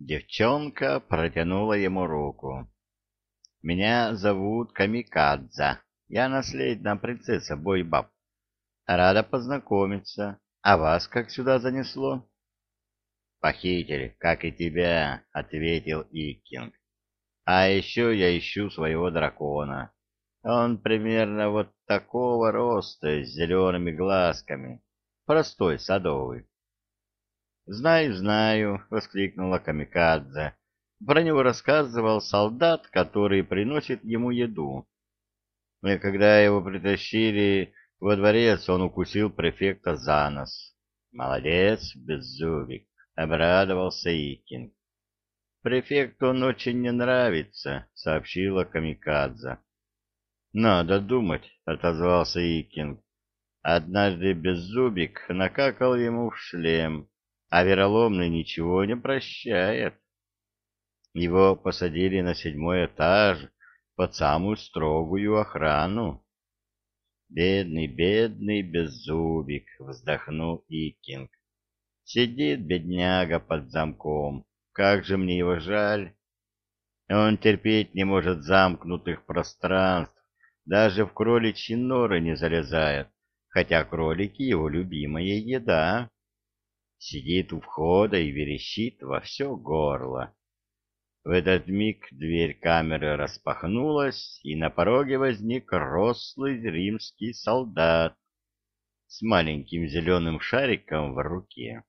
Девчонка протянула ему руку. «Меня зовут Камикадза. Я наследная принцесса Бойбаб. Рада познакомиться. А вас как сюда занесло?» «Похитили, как и тебя», — ответил Иккинг. «А еще я ищу своего дракона. Он примерно вот такого роста, с зелеными глазками. Простой, садовый. «Знаю, знаю», — воскликнула Камикадзе. Про него рассказывал солдат, который приносит ему еду. И когда его притащили во дворец, он укусил префекта за нос. «Молодец, Беззубик», — обрадовался Икинг. «Префекту он очень не нравится», — сообщила Камикадзе. «Надо думать», — отозвался Икинг. Однажды Беззубик накакал ему в шлем, а вероломный ничего не прощает. Его посадили на седьмой этаж под самую строгую охрану. Бедный, бедный Беззубик, вздохнул Икинг. Сидит бедняга под замком. Как же мне его жаль. Он терпеть не может замкнутых пространств, даже в кроличьи норы не залезает, хотя кролики его любимая еда. Сидит у входа и верещит во все горло. В этот миг дверь камеры распахнулась, и на пороге возник рослый римский солдат с маленьким зеленым шариком в руке.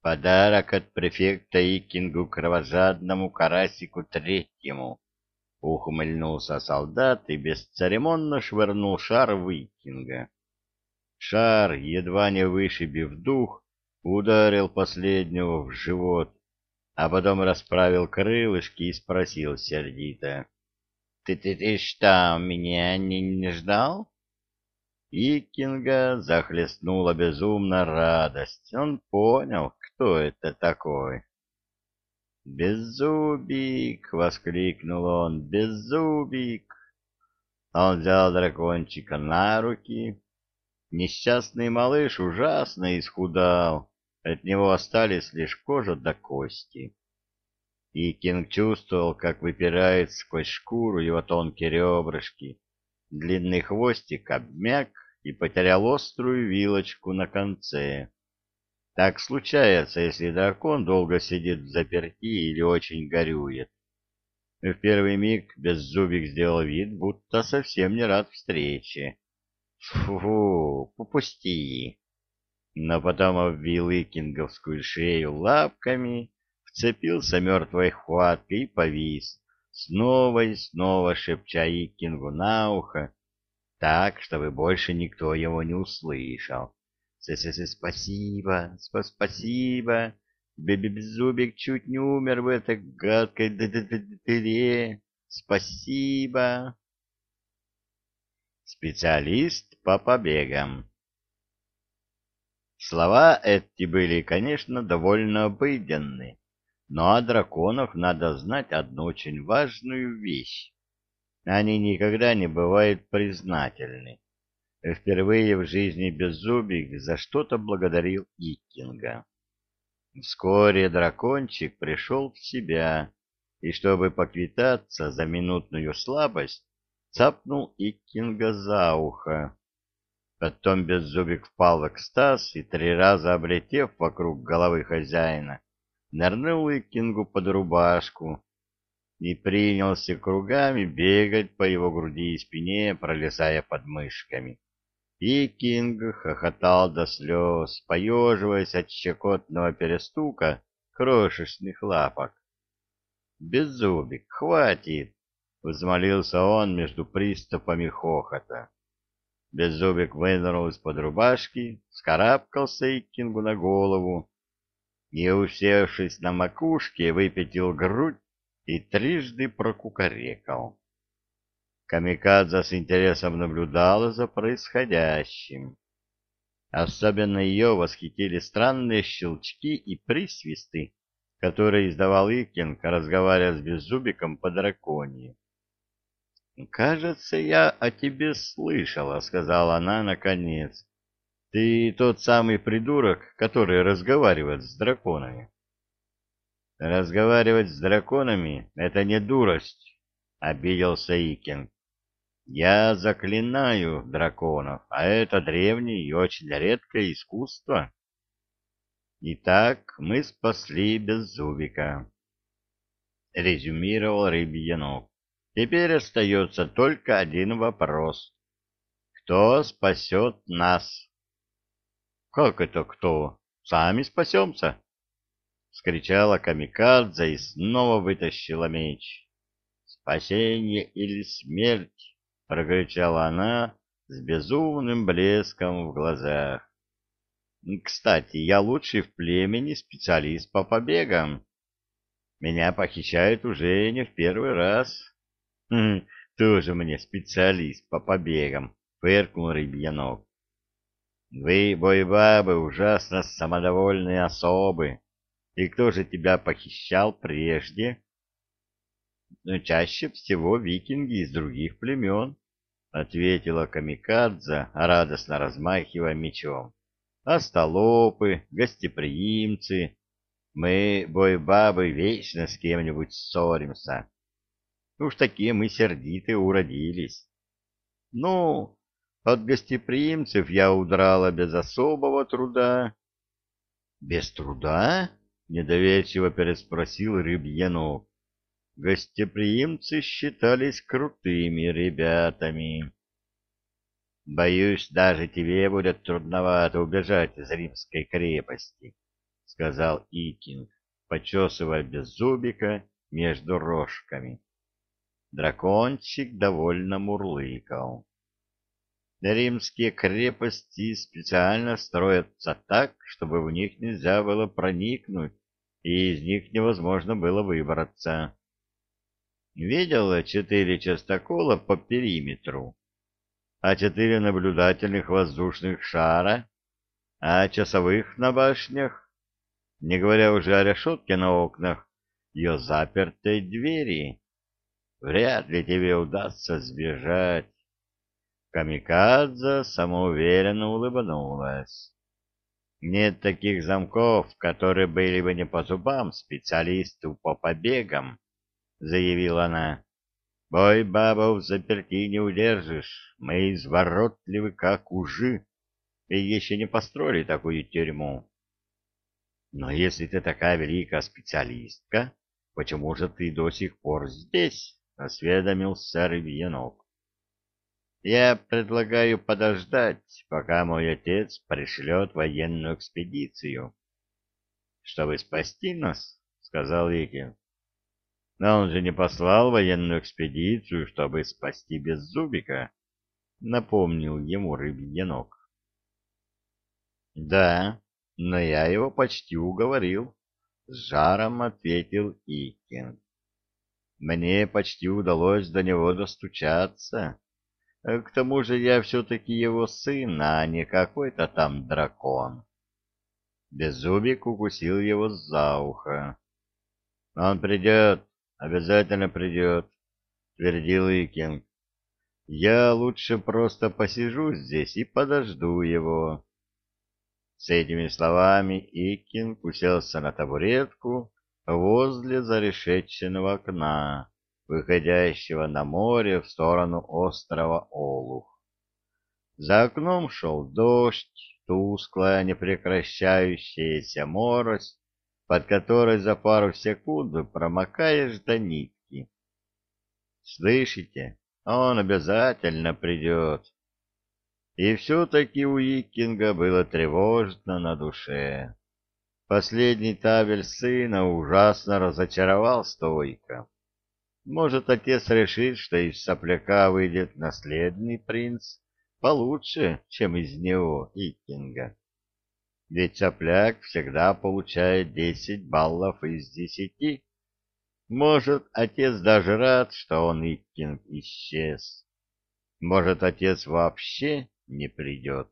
Подарок от префекта Икингу кровожадному карасику третьему Ухмыльнулся солдат и бесцеремонно швырнул шар Викинга. Шар, едва не вышибив дух, ударил последнего в живот, а потом расправил крылышки и спросил сердито. «Ты, ты, ты что, меня не, не ждал?» Икинга захлестнула безумно радость. Он понял, кто это такой. «Беззубик!» — воскликнул он. «Беззубик!» Он взял дракончика на руки. Несчастный малыш ужасно исхудал. От него остались лишь кожа до кости. И Кинг чувствовал, как выпирает сквозь шкуру его тонкие ребрышки. Длинный хвостик обмяк и потерял острую вилочку на конце. Так случается, если дракон долго сидит в заперти или очень горюет. В первый миг Беззубик сделал вид, будто совсем не рад встрече. Фу, попусти. Но потом обвил икинговскую шею лапками, вцепился мертвой хваткой и повис, снова и снова шепча Икингу на ухо, так, чтобы больше никто его не услышал. Спасибо, спасибо. Бебезубик чуть не умер в этой гадкой дыре. Спасибо. Специалист по побегам. Слова эти были, конечно, довольно обыденны, но о драконах надо знать одну очень важную вещь. Они никогда не бывают признательны. Впервые в жизни Беззубик за что-то благодарил Иккинга. Вскоре дракончик пришел в себя, и, чтобы поквитаться за минутную слабость, цапнул Иккинга за ухо. Потом Беззубик впал в экстаз и, три раза облетев вокруг головы хозяина, нырнул Иккингу под рубашку и принялся кругами бегать по его груди и спине, пролезая под мышками. И Кинг хохотал до слез, поеживаясь от щекотного перестука крошечных лапок. «Беззубик, хватит!» — взмолился он между приступами хохота. Беззубик вынырнул из-под рубашки, скарабкался Иккингу на голову и, усевшись на макушке, выпятил грудь и трижды прокукарекал. Камикадзе с интересом наблюдала за происходящим. Особенно ее восхитили странные щелчки и присвисты, которые издавал Икинг, разговаривая с Беззубиком по драконии. «Кажется, я о тебе слышала», — сказала она наконец. «Ты тот самый придурок, который разговаривает с драконами». Разговаривать с драконами — это не дурость, — обиделся Икинг. Я заклинаю драконов, а это древнее и очень редкое искусство. Итак, мы спасли Беззубика. Резюмировал Рыбьянов. Теперь остается только один вопрос. Кто спасет нас? Как это кто? Сами спасемся? Скричала Камикадзе и снова вытащила меч. Спасение или смерть? — прокричала она с безумным блеском в глазах. «Кстати, я лучший в племени специалист по побегам. Меня похищают уже не в первый раз». «Хм, «Тоже мне специалист по побегам», — фыркнул Рыбьянов. «Вы, бойбабы, ужасно самодовольные особы. И кто же тебя похищал прежде?» но чаще всего викинги из других племен, — ответила Камикадзе, радостно размахивая мечом. — Остолопы, гостеприимцы. Мы, бой-бабы, вечно с кем-нибудь ссоримся. Уж такие мы сердитые уродились. Ну, от гостеприимцев я удрала без особого труда. — Без труда? — недоверчиво переспросил Рыбьянов гостеприимцы считались крутыми ребятами. «Боюсь, даже тебе будет трудновато убежать из римской крепости», — сказал Икинг, почесывая беззубика между рожками. Дракончик довольно мурлыкал. Римские крепости специально строятся так, чтобы в них нельзя было проникнуть, и из них невозможно было выбраться. Видела четыре частокола по периметру, а четыре наблюдательных воздушных шара, а часовых на башнях, не говоря уже о решетке на окнах, ее запертой двери. Вряд ли тебе удастся сбежать. Камикадзе самоуверенно улыбнулась. Нет таких замков, которые были бы не по зубам специалисту по побегам. — заявила она. — Бой бабу в заперти не удержишь. Мы изворотливы, как ужи, и еще не построили такую тюрьму. Но если ты такая великая специалистка, почему же ты до сих пор здесь? — осведомился Рыбьянок. — Я предлагаю подождать, пока мой отец пришлет военную экспедицию. — Чтобы спасти нас, — сказал Викин. Но он же не послал военную экспедицию, чтобы спасти Беззубика, — напомнил ему рыбьенок. — Да, но я его почти уговорил, — с жаром ответил Икин. Мне почти удалось до него достучаться. К тому же я все-таки его сын, а не какой-то там дракон. Беззубик укусил его за ухо. — Он придет, Обязательно придет, — твердил Икинг. Я лучше просто посижу здесь и подожду его. С этими словами Икинг уселся на табуретку возле зарешеченного окна, выходящего на море в сторону острова Олух. За окном шел дождь, тусклая, непрекращающаяся морось, под которой за пару секунд промокаешь до нитки. Слышите, он обязательно придет. И все-таки у Икинга было тревожно на душе. Последний табель сына ужасно разочаровал стойко. Может, отец решит, что из сопляка выйдет наследный принц получше, чем из него, Икинга ведь сопляк всегда получает десять баллов из десяти. Может, отец даже рад, что он Иккинг исчез. Может, отец вообще не придет.